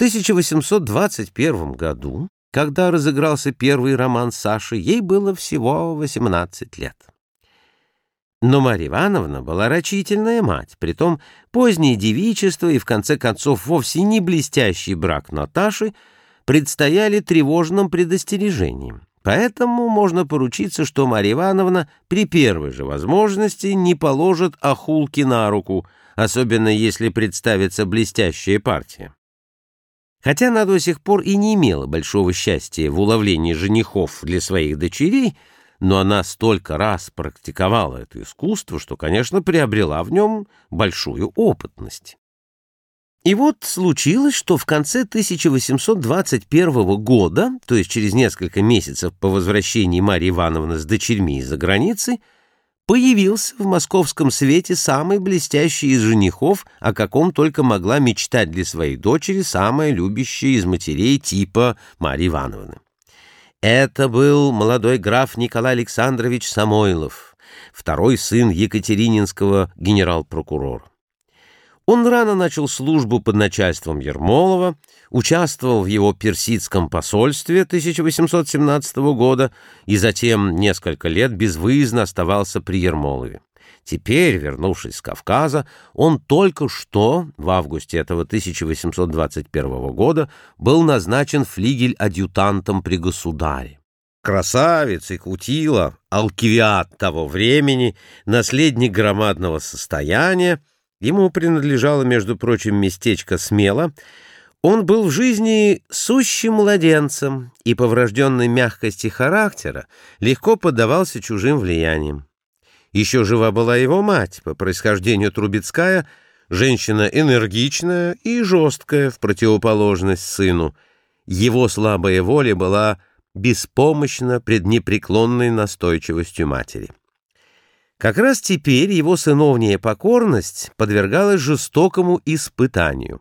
1821 году, когда разыгрался первый роман Саши, ей было всего 18 лет. Но Марья Ивановна была рачительная мать, притом позднее девичество и, в конце концов, вовсе не блестящий брак Наташи предстояли тревожным предостережением. Поэтому можно поручиться, что Марья Ивановна при первой же возможности не положит охулки на руку, особенно если представится блестящая партия. Хотя она до сих пор и не имела большого счастья в уловлении женихов для своих дочерей, но она столько раз практиковала это искусство, что, конечно, приобрела в нем большую опытность. И вот случилось, что в конце 1821 года, то есть через несколько месяцев по возвращении Марьи Ивановны с дочерьми из-за границы, появился в московском свете самый блестящий из женихов, о каком только могла мечтать для своей дочери самая любящая из матерей типа Марьи Ивановны. Это был молодой граф Николай Александрович Самойлов, второй сын Екатерининского генерал-прокурора. Он рано начал службу под начальством Ермолова, участвовал в его персидском посольстве 1817 года и затем несколько лет безвыездно оставался при Ермолове. Теперь, вернувшись с Кавказа, он только что, в августе этого 1821 года, был назначен флигель-адъютантом при государе. Красавец и кутила, алкивиат того времени, наследник громадного состояния, ему принадлежало, между прочим, местечко Смело, он был в жизни сущим младенцем и по врожденной мягкости характера легко поддавался чужим влияниям. Еще жива была его мать, по происхождению Трубецкая, женщина энергичная и жесткая в противоположность сыну. Его слабая воля была беспомощна пред непреклонной настойчивостью матери. Как раз теперь его сыновняя покорность подвергалась жестокому испытанию.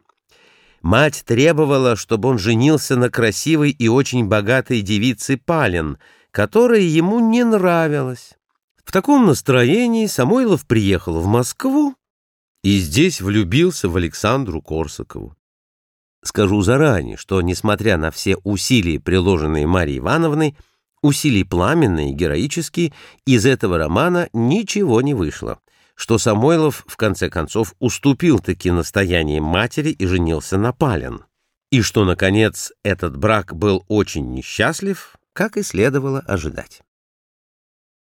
Мать требовала, чтобы он женился на красивой и очень богатой девице Палин, которая ему не нравилась. В таком настроении Самойлов приехал в Москву и здесь влюбился в Александру Корсакову. Скажу заранее, что, несмотря на все усилия, приложенные Марьей Ивановной, усилия пламенные, героические, из этого романа ничего не вышло, что Самойлов, в конце концов, уступил таки настоянием матери и женился на Палин, и что, наконец, этот брак был очень несчастлив, как и следовало ожидать.